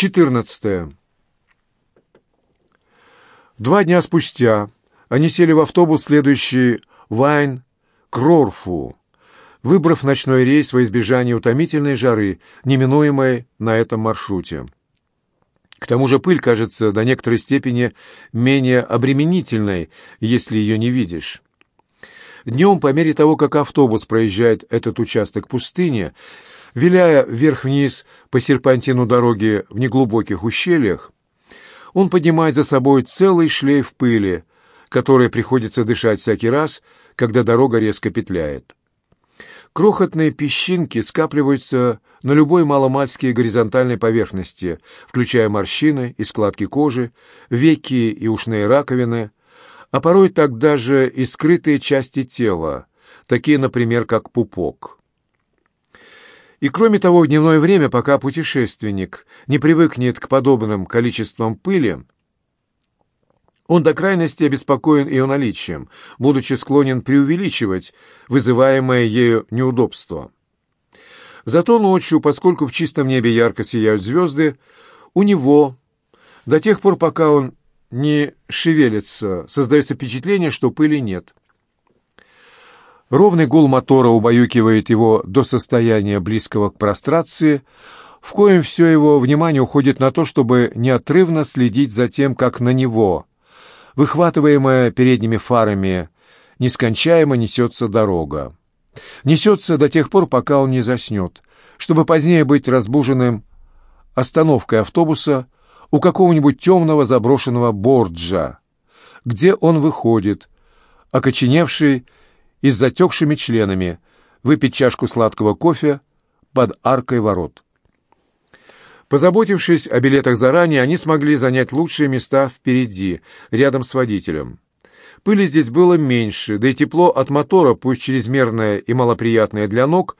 14. Два дня спустя они сели в автобус, следующий Вайн Крорфу, выбрав ночной рейс во избежание утомительной жары, неминуемой на этом маршруте. К тому же пыль кажется до некоторой степени менее обременительной, если ее не видишь. Днем, по мере того, как автобус проезжает этот участок пустыни, виляя вверх-вниз по серпантину дороги в неглубоких ущельях, он поднимает за собой целый шлейф пыли, которой приходится дышать всякий раз, когда дорога резко петляет. Крохотные песчинки скапливаются на любой маломальской горизонтальной поверхности, включая морщины и складки кожи, веки и ушные раковины, а порой тогда же и скрытые части тела, такие, например, как пупок. И кроме того, в дневное время, пока путешественник не привыкнет к подобным количествам пыли, он до крайности обеспокоен ее наличием, будучи склонен преувеличивать вызываемое ею неудобство. Зато ночью, поскольку в чистом небе ярко сияют звезды, у него, до тех пор, пока он не шевелится, создается впечатление, что пыли нет. Ровный гул мотора убаюкивает его до состояния близкого к прострации, в коем все его внимание уходит на то, чтобы неотрывно следить за тем, как на него, выхватываемая передними фарами, нескончаемо несется дорога. Несется до тех пор, пока он не заснет, чтобы позднее быть разбуженным остановкой автобуса у какого-нибудь темного заброшенного борджа, где он выходит, окоченевший и с затекшими членами, выпить чашку сладкого кофе под аркой ворот. Позаботившись о билетах заранее, они смогли занять лучшие места впереди, рядом с водителем. Пыли здесь было меньше, да и тепло от мотора, пусть чрезмерное и малоприятное для ног,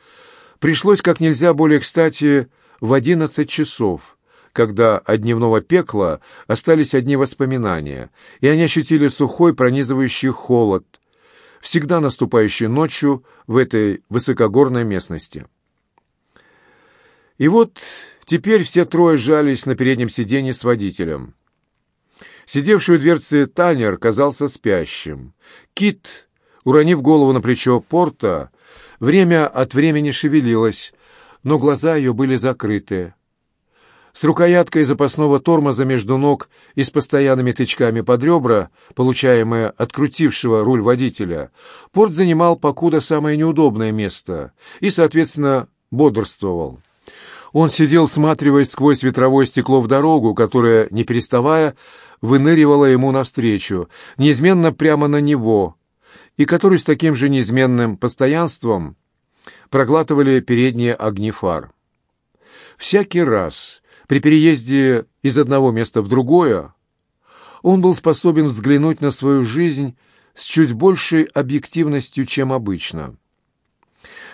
пришлось как нельзя более кстати в одиннадцать часов, когда от дневного пекла остались одни воспоминания, и они ощутили сухой пронизывающий холод, всегда наступающей ночью в этой высокогорной местности. И вот теперь все трое сжались на переднем сиденье с водителем. Сидевший у дверцы Танер казался спящим. Кит, уронив голову на плечо Порта, время от времени шевелилась, но глаза ее были закрыты с рукояткой запасного тормоза между ног и с постоянными тычками под ребра, получаемые от крутившего руль водителя, Порт занимал покуда самое неудобное место и, соответственно, бодрствовал. Он сидел, всматриваясь сквозь ветровое стекло в дорогу, которая, не переставая, выныривала ему навстречу, неизменно прямо на него, и который с таким же неизменным постоянством проглатывали передние огни фар. Всякий раз, при переезде из одного места в другое он был способен взглянуть на свою жизнь с чуть большей объективностью, чем обычно.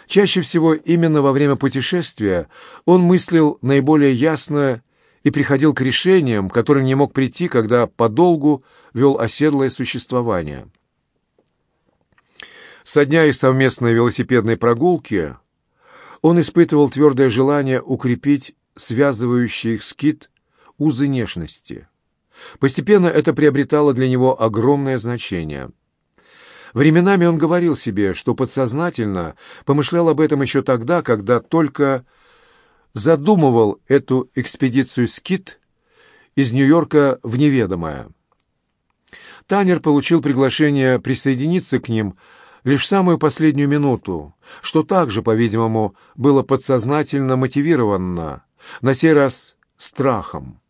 Чаще всего именно во время путешествия он мыслил наиболее ясно и приходил к решениям, которым не мог прийти, когда подолгу вел оседлое существование. Со дня их совместной велосипедной прогулки он испытывал твердое желание укрепить связывающие их скит узы нежности. Постепенно это приобретало для него огромное значение. Временами он говорил себе, что подсознательно помышлял об этом еще тогда, когда только задумывал эту экспедицию скит из Нью-Йорка в неведомое. Танер получил приглашение присоединиться к ним лишь в самую последнюю минуту, что также, по-видимому, было подсознательно мотивировано на сей раз страхом.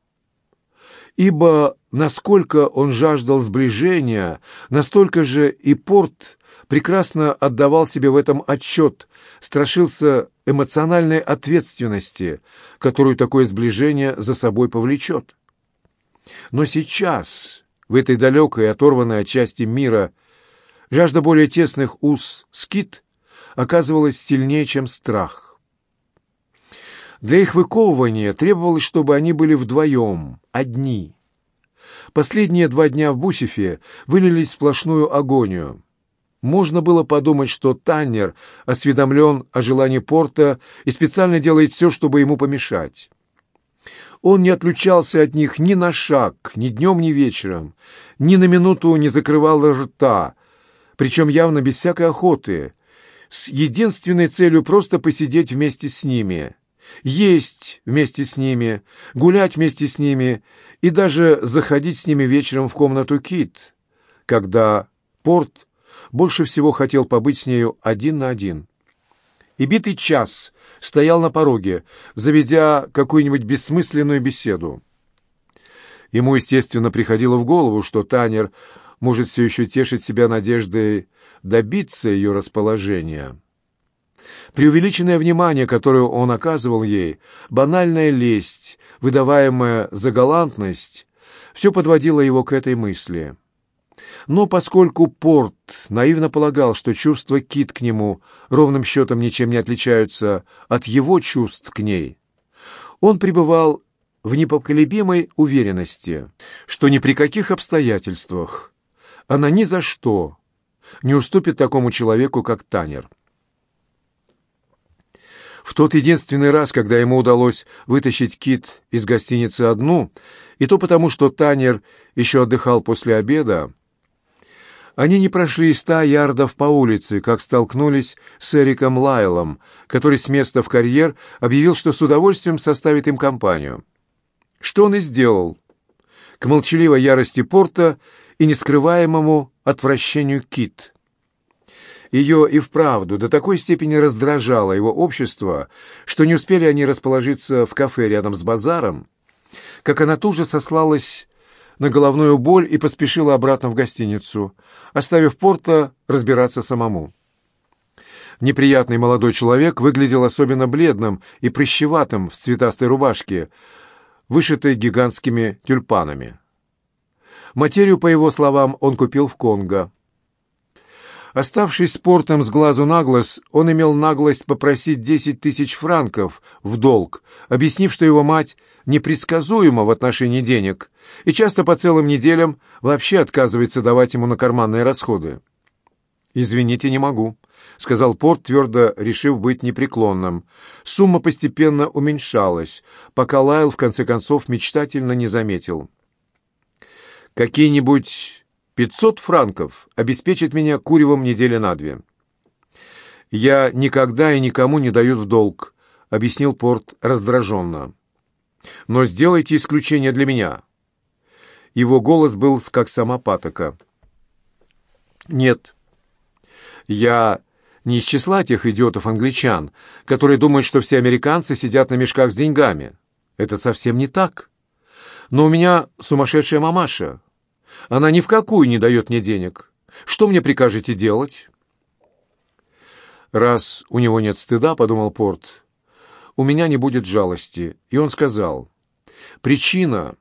Ибо насколько он жаждал сближения, настолько же и Порт прекрасно отдавал себе в этом отчет, страшился эмоциональной ответственности, которую такое сближение за собой повлечет. Но сейчас, в этой далекой, оторванной от части мира, жажда более тесных уз скит оказывалась сильнее, чем страх. Для их выковывания требовалось, чтобы они были вдвоем, одни. Последние два дня в Бусифе вылились в сплошную агонию. Можно было подумать, что Таннер осведомлен о желании Порта и специально делает все, чтобы ему помешать. Он не отлучался от них ни на шаг, ни днем, ни вечером, ни на минуту не закрывал рта, причем явно без всякой охоты, с единственной целью просто посидеть вместе с ними, есть вместе с ними, гулять вместе с ними и даже заходить с ними вечером в комнату Кит, когда Порт больше всего хотел побыть с нею один на один. И битый час стоял на пороге, заведя какую-нибудь бессмысленную беседу. Ему, естественно, приходило в голову, что Танер может все еще тешить себя надеждой добиться ее расположения. Преувеличенное внимание, которое он оказывал ей, банальная лесть, выдаваемая за галантность, все подводило его к этой мысли. Но поскольку Порт наивно полагал, что чувства Кит к нему ровным счетом ничем не отличаются от его чувств к ней, он пребывал в непоколебимой уверенности, что ни при каких обстоятельствах она ни за что не уступит такому человеку, как Танер. В тот единственный раз, когда ему удалось вытащить Кит из гостиницы одну, и то потому, что Танер еще отдыхал после обеда, они не прошли ста ярдов по улице, как столкнулись с Эриком Лайлом, который с места в карьер объявил, что с удовольствием составит им компанию. Что он и сделал. К молчаливой ярости Порта и нескрываемому отвращению Кит. Ее и вправду до такой степени раздражало его общество, что не успели они расположиться в кафе рядом с базаром, как она тут же сослалась на головную боль и поспешила обратно в гостиницу, оставив Порта разбираться самому. Неприятный молодой человек выглядел особенно бледным и прыщеватым в цветастой рубашке, вышитой гигантскими тюльпанами. Материю, по его словам, он купил в Конго. Оставшись спортом с глазу на глаз, он имел наглость попросить десять тысяч франков в долг, объяснив, что его мать непредсказуема в отношении денег и часто по целым неделям вообще отказывается давать ему на карманные расходы. «Извините, не могу», — сказал Порт, твердо решив быть непреклонным. Сумма постепенно уменьшалась, пока Лайл в конце концов мечтательно не заметил. Какие-нибудь пятьсот франков обеспечат меня куревом недели на две. Я никогда и никому не дают в долг, объяснил Порт раздраженно. Но сделайте исключение для меня. Его голос был как сама патока. Нет. Я не из числа тех идиотов-англичан, которые думают, что все американцы сидят на мешках с деньгами. Это совсем не так. Но у меня сумасшедшая мамаша. Она ни в какую не дает мне денег. Что мне прикажете делать?» «Раз у него нет стыда, — подумал Порт, — у меня не будет жалости». И он сказал, «Причина,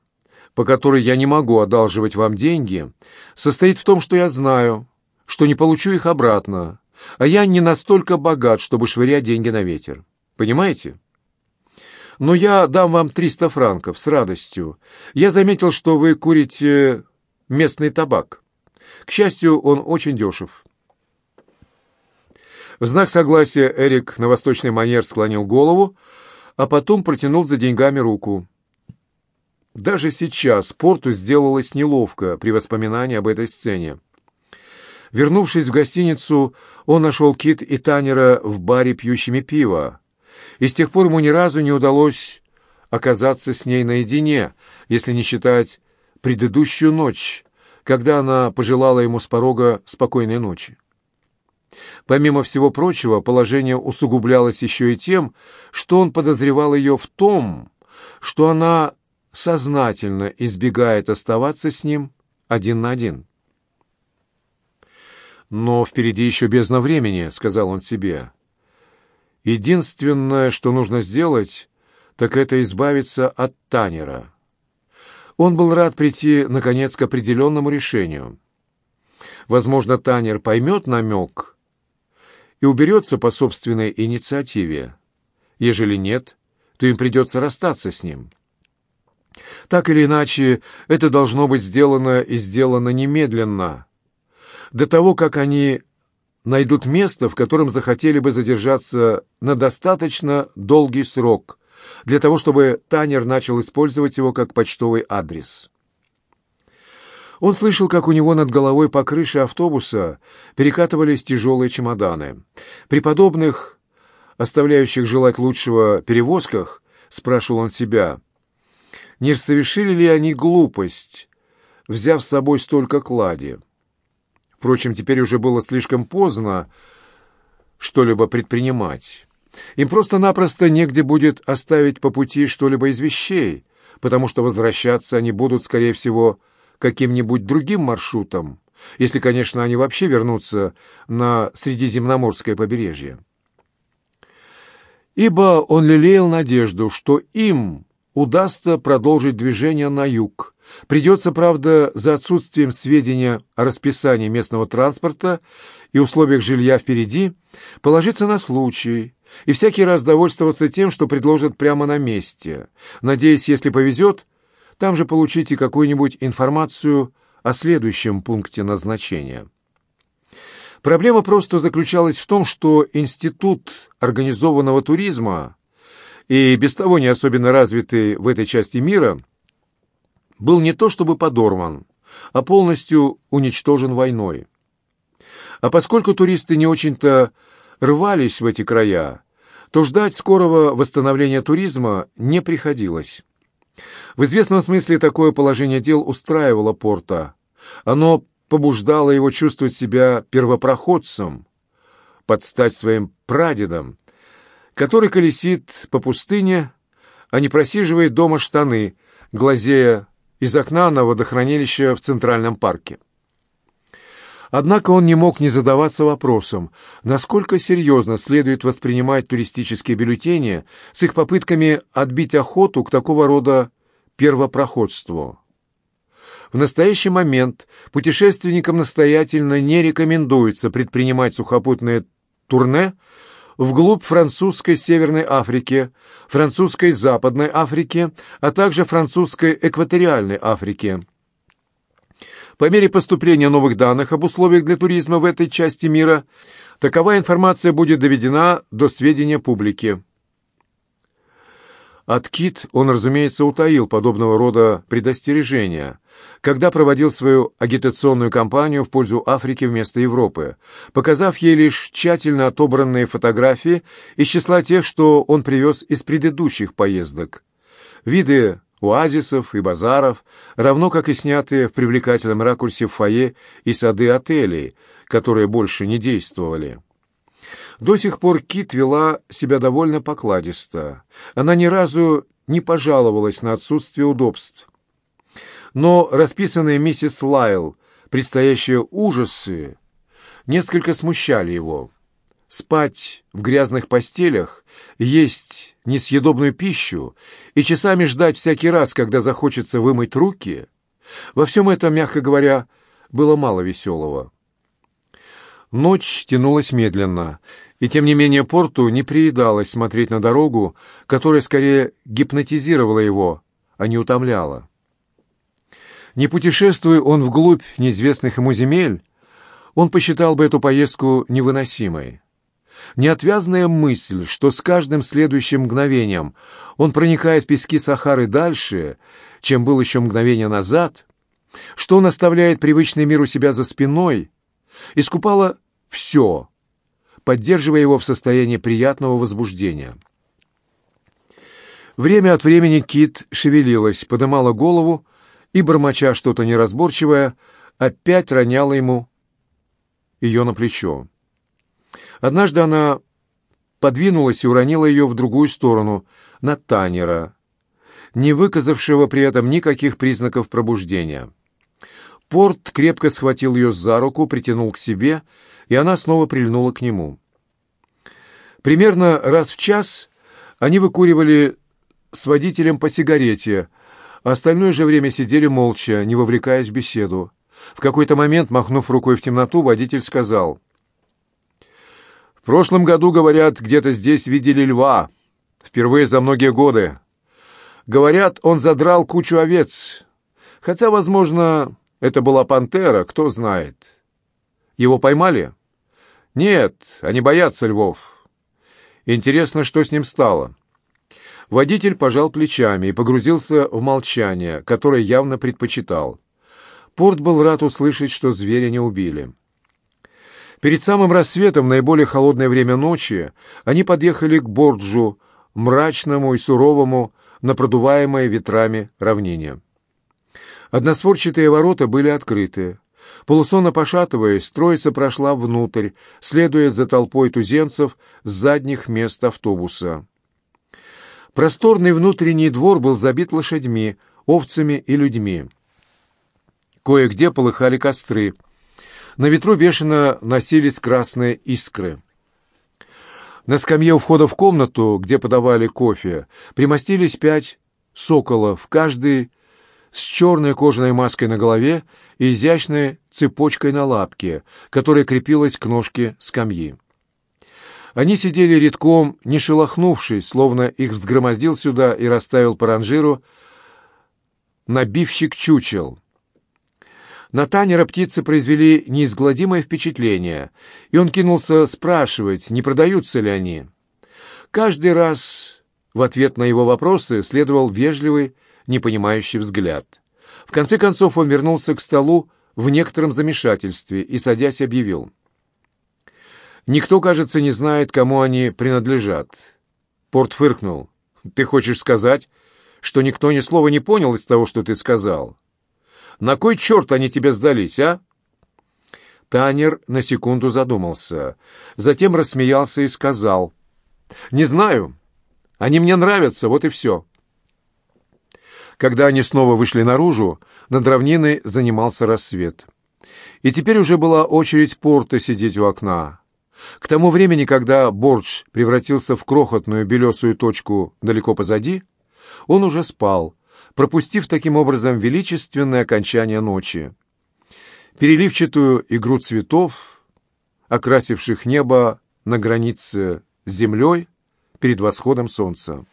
по которой я не могу одалживать вам деньги, состоит в том, что я знаю, что не получу их обратно, а я не настолько богат, чтобы швырять деньги на ветер. Понимаете?» но я дам вам триста франков с радостью. Я заметил, что вы курите местный табак. К счастью, он очень дешев. В знак согласия Эрик на восточный манер склонил голову, а потом протянул за деньгами руку. Даже сейчас Порту сделалось неловко при воспоминании об этой сцене. Вернувшись в гостиницу, он нашел Кит и Танера в баре пьющими пиво, и с тех пор ему ни разу не удалось оказаться с ней наедине, если не считать предыдущую ночь, когда она пожелала ему с порога спокойной ночи. Помимо всего прочего, положение усугублялось еще и тем, что он подозревал ее в том, что она сознательно избегает оставаться с ним один на один. «Но впереди еще бездна времени», — сказал он себе. «Единственное, что нужно сделать, так это избавиться от Танера». Он был рад прийти, наконец, к определенному решению. Возможно, Танер поймет намек и уберется по собственной инициативе. Ежели нет, то им придется расстаться с ним. Так или иначе, это должно быть сделано и сделано немедленно, до того, как они найдут место, в котором захотели бы задержаться на достаточно долгий срок, для того, чтобы Танер начал использовать его как почтовый адрес. Он слышал, как у него над головой по крыше автобуса перекатывались тяжелые чемоданы. При подобных, оставляющих желать лучшего перевозках, спрашивал он себя, не совершили ли они глупость, взяв с собой столько клади. Впрочем, теперь уже было слишком поздно что-либо предпринимать. Им просто-напросто негде будет оставить по пути что-либо из вещей, потому что возвращаться они будут, скорее всего, каким-нибудь другим маршрутом, если, конечно, они вообще вернутся на Средиземноморское побережье. Ибо он лелеял надежду, что им удастся продолжить движение на юг. Придется, правда, за отсутствием сведения о расписании местного транспорта и условиях жилья впереди, положиться на случай и всякий раз довольствоваться тем, что предложат прямо на месте, надеясь, если повезет, там же получите какую-нибудь информацию о следующем пункте назначения. Проблема просто заключалась в том, что Институт организованного туризма и без того не особенно развитый в этой части мира был не то чтобы подорван, а полностью уничтожен войной. А поскольку туристы не очень-то рвались в эти края, то ждать скорого восстановления туризма не приходилось. В известном смысле такое положение дел устраивало Порта. Оно побуждало его чувствовать себя первопроходцем, под стать своим прадедом, который колесит по пустыне, а не просиживает дома штаны, глазея из окна на водохранилище в Центральном парке. Однако он не мог не задаваться вопросом, насколько серьезно следует воспринимать туристические бюллетени с их попытками отбить охоту к такого рода первопроходству. В настоящий момент путешественникам настоятельно не рекомендуется предпринимать сухопутное турне вглубь французской Северной Африки, французской Западной Африки, а также французской Экваториальной Африки – по мере поступления новых данных об условиях для туризма в этой части мира, такова информация будет доведена до сведения публики. От Кит он, разумеется, утаил подобного рода предостережения, когда проводил свою агитационную кампанию в пользу Африки вместо Европы, показав ей лишь тщательно отобранные фотографии из числа тех, что он привез из предыдущих поездок. Виды оазисов и базаров, равно как и снятые в привлекательном ракурсе фойе и сады отелей, которые больше не действовали. До сих пор Кит вела себя довольно покладисто. Она ни разу не пожаловалась на отсутствие удобств. Но расписанные миссис Лайл предстоящие ужасы несколько смущали его. Спать в грязных постелях, есть несъедобную пищу и часами ждать всякий раз, когда захочется вымыть руки, во всем этом, мягко говоря, было мало веселого. Ночь тянулась медленно, и тем не менее Порту не приедалось смотреть на дорогу, которая скорее гипнотизировала его, а не утомляла. Не путешествуя он вглубь неизвестных ему земель, он посчитал бы эту поездку невыносимой. Неотвязная мысль, что с каждым следующим мгновением он проникает в пески Сахары дальше, чем был еще мгновение назад, что он оставляет привычный мир у себя за спиной, искупала все, поддерживая его в состоянии приятного возбуждения. Время от времени Кит шевелилась, подымала голову и, бормоча что-то неразборчивое, опять роняла ему ее на плечо. Однажды она подвинулась и уронила ее в другую сторону, на Танера, не выказавшего при этом никаких признаков пробуждения. Порт крепко схватил ее за руку, притянул к себе, и она снова прильнула к нему. Примерно раз в час они выкуривали с водителем по сигарете, а остальное же время сидели молча, не вовлекаясь в беседу. В какой-то момент, махнув рукой в темноту, водитель сказал — в прошлом году, говорят, где-то здесь видели льва. Впервые за многие годы. Говорят, он задрал кучу овец. Хотя, возможно, это была пантера, кто знает. Его поймали? Нет, они боятся львов. Интересно, что с ним стало. Водитель пожал плечами и погрузился в молчание, которое явно предпочитал. Порт был рад услышать, что зверя не убили. Перед самым рассветом, наиболее холодное время ночи, они подъехали к Борджу, мрачному и суровому, на продуваемое ветрами равнине. Односворчатые ворота были открыты. Полусонно пошатываясь, троица прошла внутрь, следуя за толпой туземцев с задних мест автобуса. Просторный внутренний двор был забит лошадьми, овцами и людьми. Кое-где полыхали костры. На ветру бешено носились красные искры. На скамье у входа в комнату, где подавали кофе, примостились пять соколов, каждый с черной кожаной маской на голове и изящной цепочкой на лапке, которая крепилась к ножке скамьи. Они сидели редком, не шелохнувшись, словно их взгромоздил сюда и расставил по ранжиру набивщик чучел. На Танера птицы произвели неизгладимое впечатление, и он кинулся спрашивать, не продаются ли они. Каждый раз в ответ на его вопросы следовал вежливый, непонимающий взгляд. В конце концов он вернулся к столу в некотором замешательстве и, садясь, объявил. «Никто, кажется, не знает, кому они принадлежат». Порт фыркнул. «Ты хочешь сказать, что никто ни слова не понял из того, что ты сказал?» На кой черт они тебе сдались, а?» Танер на секунду задумался, затем рассмеялся и сказал, «Не знаю. Они мне нравятся, вот и все». Когда они снова вышли наружу, над равниной занимался рассвет. И теперь уже была очередь порта сидеть у окна. К тому времени, когда Бордж превратился в крохотную белесую точку далеко позади, он уже спал, пропустив таким образом величественное окончание ночи. Переливчатую игру цветов, окрасивших небо на границе с землей перед восходом солнца.